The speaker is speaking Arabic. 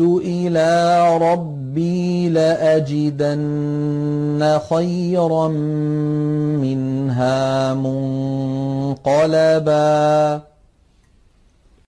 إِلَىٰ رَبِّي لَأَجِدَنَّ خَيْرًا مِّنْهَا مُنقَلَبًا.